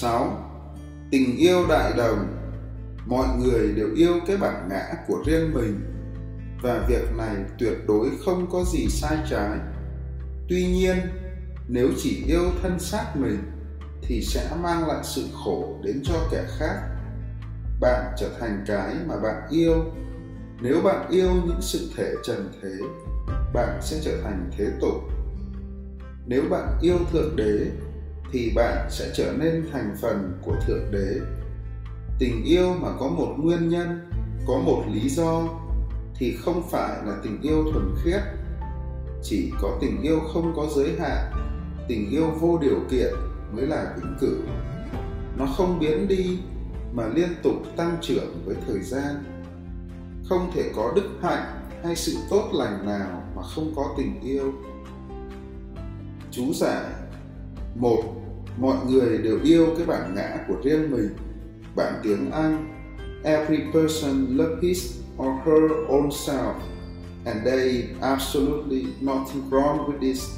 6. Tình yêu đại đồng Mọi người đều yêu cái bản ngã của riêng mình và việc này tuyệt đối không có gì sai trái. Tuy nhiên, nếu chỉ yêu thân xác mình thì sẽ mang lại sự khổ đến cho kẻ khác. Bạn trở thành cái mà bạn yêu. Nếu bạn yêu những sự thể trần thế, bạn sẽ trở thành thế tục. Nếu bạn yêu thượng đế thì bạn sẽ trở nên thành phần của thượng đế. Tình yêu mà có một nguyên nhân, có một lý do thì không phải là tình yêu thuần khiết. Chỉ có tình yêu không có giới hạn, tình yêu vô điều kiện mới là vĩnh cửu. Nó không biến đi mà liên tục tăng trưởng với thời gian. Không thể có đức hạnh hay sự tốt lành nào mà không có tình yêu. Chú giải một mọi người đều yêu cái bản ngã của riêng mình. Bản tiếng anh, every person loves his or her own self, and there is absolutely nothing wrong with this.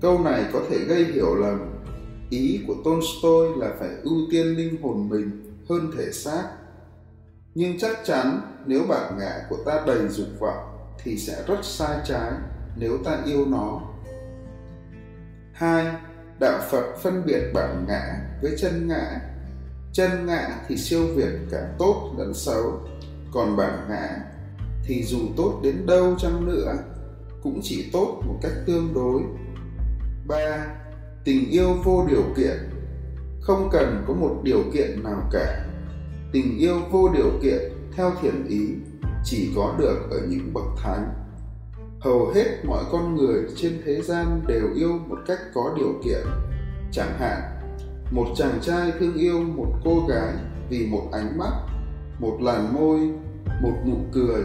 Câu này có thể gây hiểu lầm. Ý của tolstoy là phải ưu tiên linh hồn mình hơn thể xác. Nhưng chắc chắn nếu bản ngã của ta đầy dục vọng thì sẽ rất sai trái nếu ta yêu nó. Hai đạo phật phân biệt bản ngã với chân ngã. Chân ngã thì siêu việt cả tốt lẫn xấu. Còn bản ngã thì dù tốt đến đâu chăng nữa, cũng chỉ tốt một cách tương đối. Ba, tình yêu vô điều kiện. Không cần có một điều kiện nào cả. Tình yêu vô điều kiện theo thiện ý chỉ có được ở những bậc thánh hầu hết mọi con người trên thế gian đều yêu một cách có điều kiện. Chẳng hạn, một chàng trai thương yêu một cô gái vì một ánh mắt, một làn môi, một nụ cười,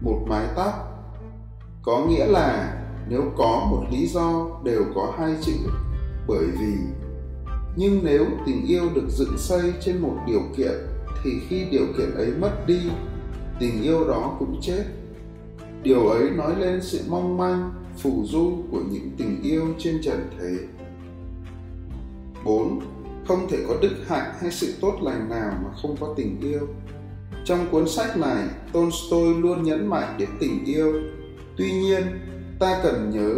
một mái tóc. Có nghĩa là nếu có một lý do đều có hai chữ, bởi vì. Nhưng nếu tình yêu được dựng xây trên một điều kiện thì khi điều kiện ấy mất đi, tình yêu đó cũng chết điều ấy nói lên sự mong manh phù du của những tình yêu trên trần thế 4. Không thể có đức hạnh hay sự tốt lành nào mà không có tình yêu. Trong cuốn sách này, Tolstoy luôn nhấn mạnh đến tình yêu. Tuy nhiên, ta cần nhớ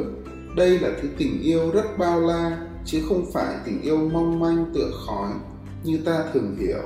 đây là thứ tình yêu rất bao la chứ không phải tình yêu mong manh tựa khói như ta thường hiểu